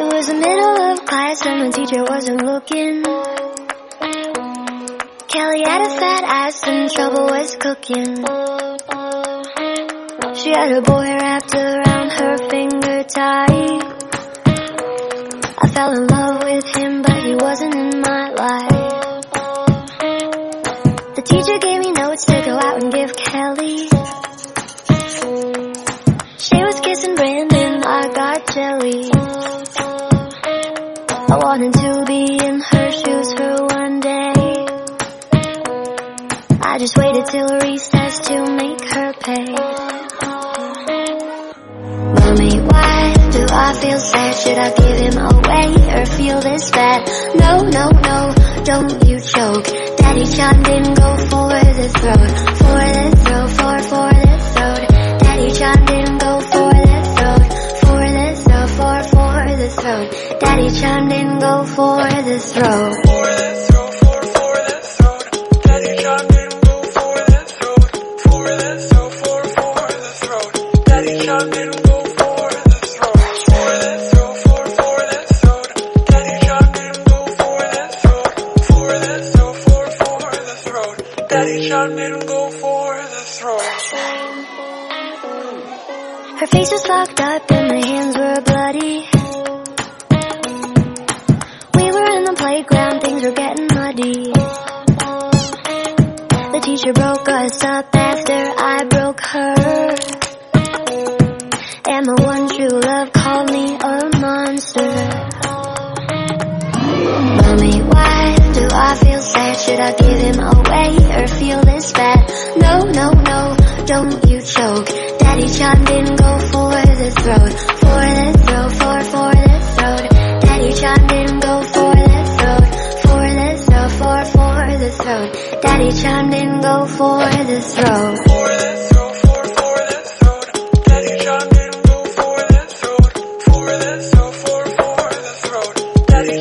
eyes when the middle of class and my teacher wasn't looking. Kelly had a fat ass and trouble was cooking. She had a boy wrapped around her finger tight. I fell in love with him, but he wasn't in my life. The teacher gave me notes to go out and give Kelly. She was kissing Brandon, I got jelly. I just waited till recess to make her pay. Mommy, why do I feel sad? Should I give him away or feel this bad? No, no, no, don't you choke. Daddy John didn't go for the throat, for the throat, for, for the throat. Daddy John didn't go for the throat, for the throat, for, for the throat. Daddy John didn't go for the throat. Her face was locked up and her hands were bloody. We were in the playground, things were getting muddy. The teacher broke us up after I broke. And my one true love called me a monster. Mommy, why do I feel sad? Should I give him away or feel this bad? No, no, no, don't you choke. Daddy John didn't go for the throat, for the throat, for, for the throat. Daddy John didn't go for the throat, for the throat, for, for the throat. Daddy John didn't go for the throat.